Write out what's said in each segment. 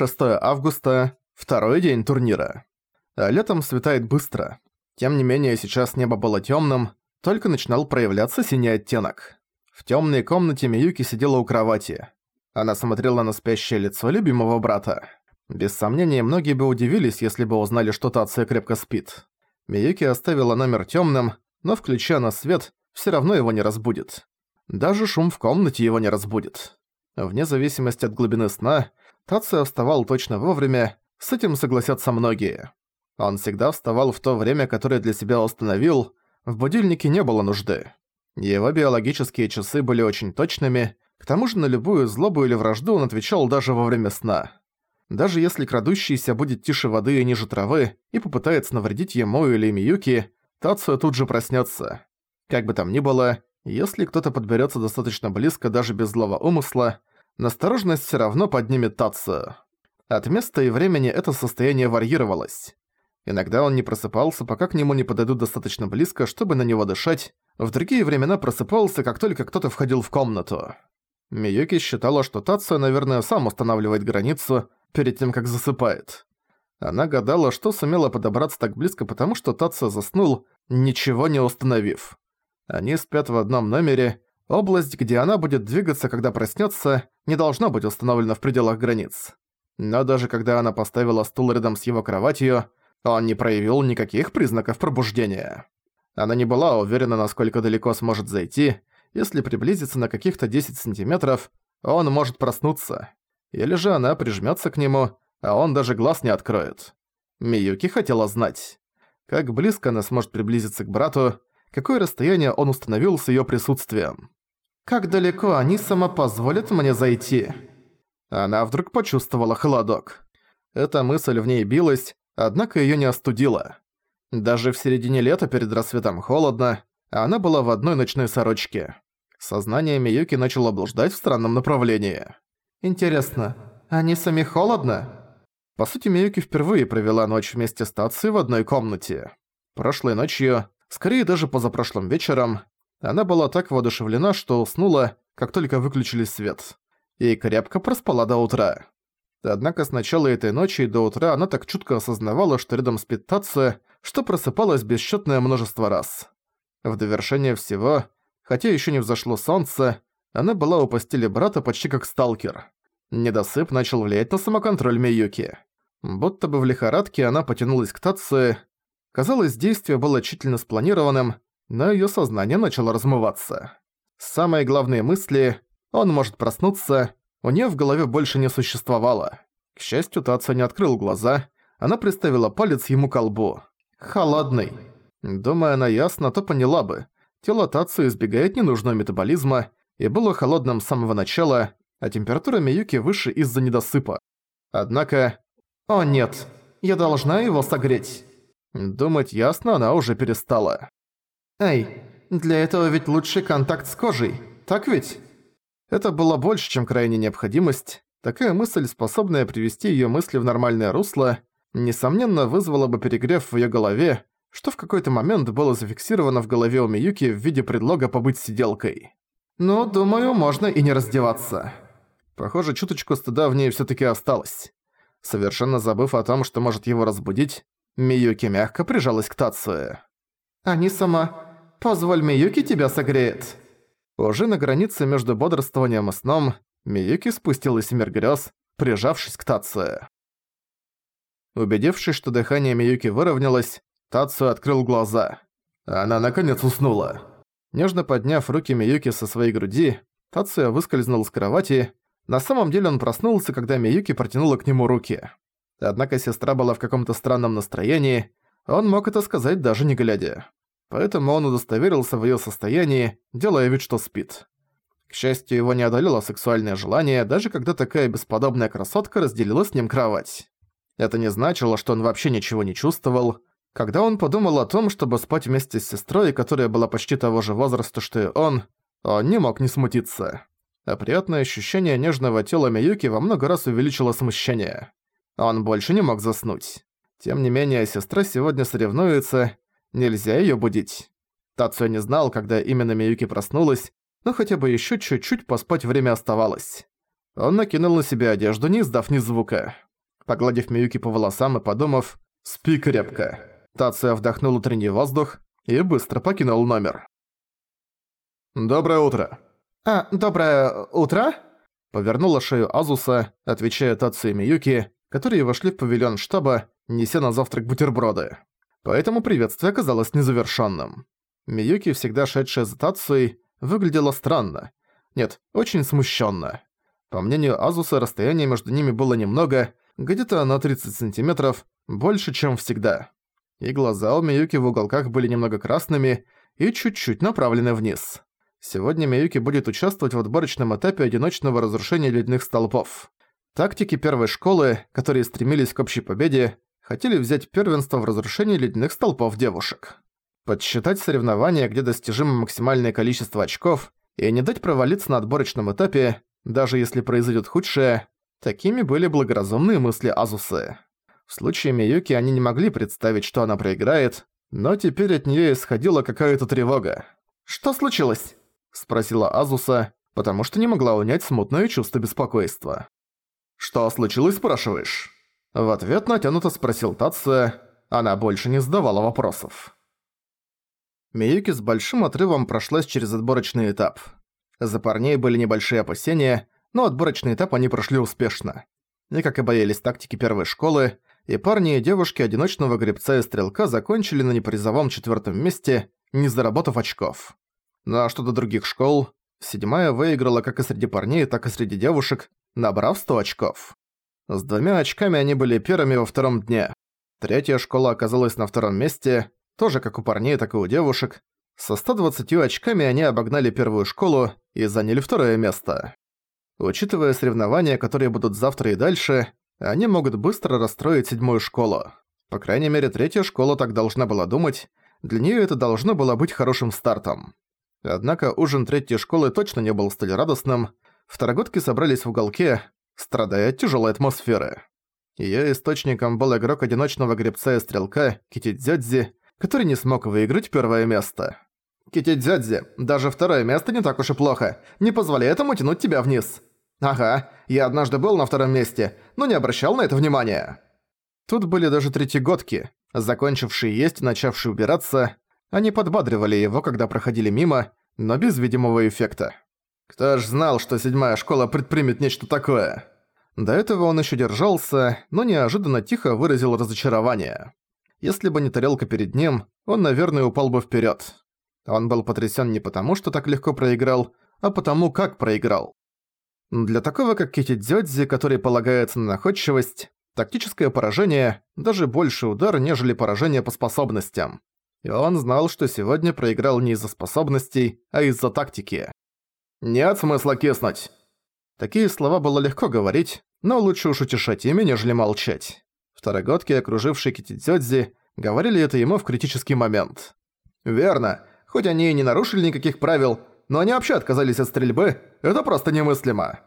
6 августа, второй день турнира. А летом светает быстро. Тем не менее, сейчас небо было тёмным, только начинал проявляться синий оттенок. В тёмной комнате Миюки сидела у кровати. Она смотрела на спящее лицо любимого брата. Без сомнения, многие бы удивились, если бы узнали, что Тация крепко спит. Миюки оставила номер тёмным, но включая на свет, всё равно его не разбудит. Даже шум в комнате его не разбудит. Вне зависимости от глубины сна, Тация вставал точно вовремя, с этим согласятся многие. Он всегда вставал в то время, которое для себя установил, в будильнике не было нужды. Его биологические часы были очень точными, к тому же на любую злобу или вражду он отвечал даже во время сна. Даже если крадущийся будет тише воды и ниже травы и попытается навредить ему или Миюки, Тацуя тут же проснется. Как бы там ни было, если кто-то подберется достаточно близко даже без злого умысла, настороженность все равно поднимет Тацию. От места и времени это состояние варьировалось. Иногда он не просыпался, пока к нему не подойдут достаточно близко, чтобы на него дышать, в другие времена просыпался, как только кто-то входил в комнату. Миюки считала, что Тация, наверное, сам устанавливает границу перед тем, как засыпает. Она гадала, что сумела подобраться так близко, потому что Тация заснул, ничего не установив. Они спят в одном номере. Область, где она будет двигаться, когда проснется, не должна быть установлена в пределах границ. Но даже когда она поставила стул рядом с его кроватью, он не проявил никаких признаков пробуждения. Она не была уверена, насколько далеко сможет зайти. Если приблизиться на каких-то 10 сантиметров, он может проснуться. Или же она прижмётся к нему, а он даже глаз не откроет. Миюки хотела знать, как близко она сможет приблизиться к брату, какое расстояние он установил с её присутствием. «Как далеко они сама позволят мне зайти?» Она вдруг почувствовала холодок. Эта мысль в ней билась, однако её не остудила. Даже в середине лета перед рассветом холодно, а она была в одной ночной сорочке. Сознание Миюки начало блуждать в странном направлении. «Интересно, они сами холодно?» По сути, Миюки впервые провела ночь вместе с Тацией в одной комнате. Прошлой ночью Скорее даже позапрошлым вечером она была так воодушевлена, что уснула, как только выключили свет. И крепко проспала до утра. Однако с начала этой ночи и до утра она так чутко осознавала, что рядом спит Тация, что просыпалась бесчетное множество раз. В довершение всего, хотя еще не взошло солнце, она была у постели брата почти как сталкер. Недосып начал влиять на самоконтроль Миюки. Будто бы в лихорадке она потянулась к Тации, Казалось, действие было тщательно спланированным, но её сознание начало размываться. Самые главные мысли «он может проснуться» у неё в голове больше не существовало. К счастью, Тация не открыл глаза, она приставила палец ему к лбу. «Холодный». Думая она ясно, то поняла бы. Тело Тацию избегает ненужного метаболизма и было холодным с самого начала, а температура Миюки выше из-за недосыпа. Однако... «О нет, я должна его согреть». Думать ясно она уже перестала. «Эй, для этого ведь лучший контакт с кожей, так ведь?» Это было больше, чем крайняя необходимость. Такая мысль, способная привести её мысли в нормальное русло, несомненно вызвала бы перегрев в её голове, что в какой-то момент было зафиксировано в голове у Миюки в виде предлога побыть сиделкой. «Ну, думаю, можно и не раздеваться». Похоже, чуточку стыда в ней всё-таки осталось. Совершенно забыв о том, что может его разбудить, Миюки мягко прижалась к Тацуе. «Они сама... Позволь Миюки тебя согреет». Уже на границе между бодрствованием и сном Миюки спустилась в мир грёз, прижавшись к Тацуе. Убедившись, что дыхание Миюки выровнялось, Тацуя открыл глаза. Она наконец уснула. Нежно подняв руки Миюки со своей груди, Тацуя выскользнул с кровати. На самом деле он проснулся, когда Миюки протянула к нему руки. Однако сестра была в каком-то странном настроении, он мог это сказать даже не глядя. Поэтому он удостоверился в её состоянии, делая вид, что спит. К счастью, его не одолело сексуальное желание, даже когда такая бесподобная красотка разделила с ним кровать. Это не значило, что он вообще ничего не чувствовал. Когда он подумал о том, чтобы спать вместе с сестрой, которая была почти того же возраста, что и он, он не мог не смутиться. А приятное ощущение нежного тела Миюки во много раз увеличило смущение. Он больше не мог заснуть. Тем не менее, сестра сегодня соревнуется, нельзя её будить. Тацуя не знал, когда именно Миюки проснулась, но хотя бы ещё чуть-чуть поспать время оставалось. Он накинул на себя одежду, не издав ни звука. Погладив Миюки по волосам и подумав «Спи крепко». Тация вдохнул утренний воздух и быстро покинул номер. «Доброе утро». «А, доброе утро?» Повернула шею Азуса, отвечая Тацию и Миюки, которые вошли в павильон штаба, неся на завтрак бутерброды. Поэтому приветствие оказалось незавершенным. Миюки, всегда шедшая за Тацией, выглядела странно. Нет, очень смущенно. По мнению Азуса, расстояние между ними было немного, где-то на 30 сантиметров, больше, чем всегда. И глаза у Миюки в уголках были немного красными и чуть-чуть направлены вниз. Сегодня Миюки будет участвовать в отборочном этапе одиночного разрушения ледяных столпов. Тактики первой школы, которые стремились к общей победе, хотели взять первенство в разрушении ледяных столпов девушек. Подсчитать соревнования, где достижимо максимальное количество очков, и не дать провалиться на отборочном этапе, даже если произойдет худшее, такими были благоразумные мысли Азусы. В случае Миюки они не могли представить, что она проиграет, но теперь от неё исходила какая-то тревога. «Что случилось?» – спросила Азуса, потому что не могла унять смутное чувство беспокойства. «Что случилось, спрашиваешь?» В ответ натянуто спросил Татсо, она больше не задавала вопросов. Миюки с большим отрывом прошлась через отборочный этап. За парней были небольшие опасения, но отборочный этап они прошли успешно. И как и боялись тактики первой школы, и парни и девушки одиночного гребца и стрелка закончили на непризовом четвертом месте, не заработав очков. Ну а что до других школ, седьмая выиграла как и среди парней, так и среди девушек, набрав 100 очков. С двумя очками они были первыми во втором дне. Третья школа оказалась на втором месте, тоже как у парней, так и у девушек. Со 120 очками они обогнали первую школу и заняли второе место. Учитывая соревнования, которые будут завтра и дальше, они могут быстро расстроить седьмую школу. По крайней мере, третья школа так должна была думать, для нее это должно было быть хорошим стартом. Однако ужин третьей школы точно не был столь радостным. Второгодки собрались в уголке, страдая от тяжелой атмосферы. Её источником был игрок одиночного гребца и стрелка Китидзёдзи, который не смог выиграть первое место. «Китидзёдзи, даже второе место не так уж и плохо. Не позволяй этому тянуть тебя вниз». «Ага, я однажды был на втором месте, но не обращал на это внимания». Тут были даже третьегодки, закончившие есть и начавшие убираться. Они подбадривали его, когда проходили мимо, но без видимого эффекта. Кто ж знал, что седьмая школа предпримет нечто такое? До этого он еще держался, но неожиданно тихо выразил разочарование. Если бы не тарелка перед ним, он, наверное, упал бы вперед. Он был потрясен не потому, что так легко проиграл, а потому, как проиграл. Для такого, как Кити Дзёдзи, который полагается на находчивость, тактическое поражение – даже больше удар, нежели поражение по способностям. И он знал, что сегодня проиграл не из-за способностей, а из-за тактики. «Нет смысла киснуть!» Такие слова было легко говорить, но лучше уж утешать ими, нежели молчать. Второгодки, окружившие Китидзёдзи, говорили это ему в критический момент. «Верно. Хоть они и не нарушили никаких правил, но они вообще отказались от стрельбы. Это просто немыслимо».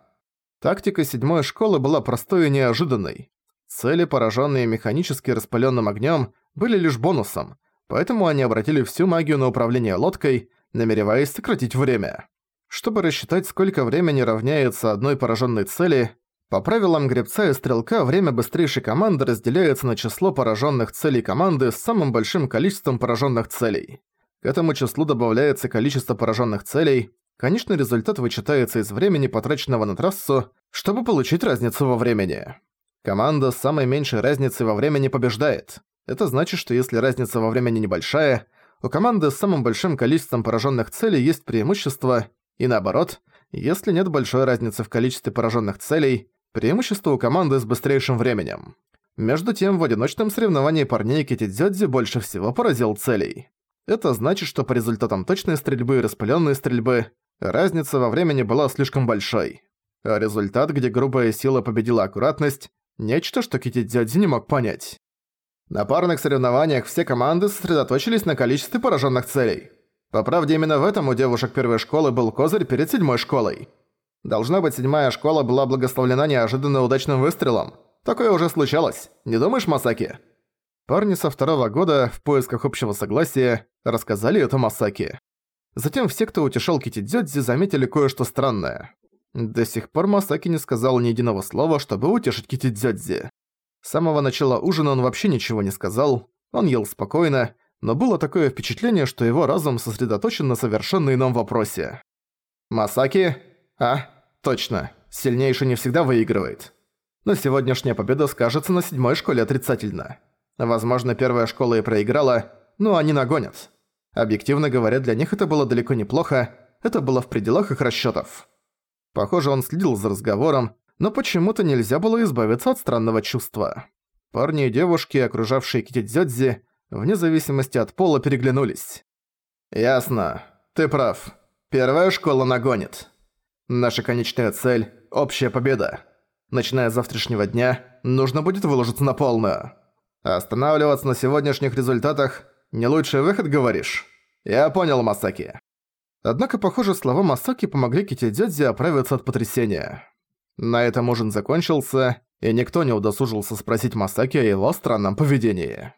Тактика седьмой школы была простой и неожиданной. Цели, пораженные механически распыленным огнем, были лишь бонусом, поэтому они обратили всю магию на управление лодкой, намереваясь сократить время. Чтобы рассчитать, сколько времени равняется одной пораженной цели, по правилам гребца и стрелка время быстрейшей команды разделяется на число пораженных целей команды с самым большим количеством пораженных целей. К этому числу добавляется количество пораженных целей, конечный результат вычитается из времени, потраченного на трассу, чтобы получить разницу во времени. Команда с самой меньшей разницей во времени побеждает. Это значит, что если разница во времени небольшая, у команды с самым большим количеством пораженных целей есть преимущество, и наоборот, если нет большой разницы в количестве пораженных целей, преимущество у команды с быстрейшим временем. Между тем, в одиночном соревновании парней Китидзёдзи больше всего поразил целей. Это значит, что по результатам точной стрельбы и распыленной стрельбы разница во времени была слишком большой. А результат, где грубая сила победила аккуратность, нечто, что Китидзёдзи не мог понять. На парных соревнованиях все команды сосредоточились на количестве пораженных целей. По правде, именно в этом у девушек первой школы был козырь перед седьмой школой. Должна быть, седьмая школа была благословлена неожиданно удачным выстрелом. Такое уже случалось, не думаешь, Масаки? Парни со второго года, в поисках общего согласия, рассказали это Масаки. Затем все, кто утешал Китидзёдзи, заметили кое-что странное. До сих пор Масаки не сказал ни единого слова, чтобы утешить Китидзёдзи. С самого начала ужина он вообще ничего не сказал, он ел спокойно, но было такое впечатление, что его разум сосредоточен на совершенно ином вопросе. «Масаки? А, точно, сильнейший не всегда выигрывает. Но сегодняшняя победа скажется на седьмой школе отрицательно. Возможно, первая школа и проиграла, но они нагонят. Объективно говоря, для них это было далеко неплохо, это было в пределах их расчётов. Похоже, он следил за разговором, но почему-то нельзя было избавиться от странного чувства. Парни и девушки, окружавшие Китидзёдзи, вне зависимости от пола переглянулись. «Ясно. Ты прав. Первая школа нагонит. Наша конечная цель – общая победа. Начиная с завтрашнего дня, нужно будет выложиться на полную. Останавливаться на сегодняшних результатах – не лучший выход, говоришь? Я понял, Масаки». Однако, похоже, слова Масаки помогли Китидзёдзи оправиться от потрясения. На этом ужин закончился, и никто не удосужился спросить Масаки о его странном поведении.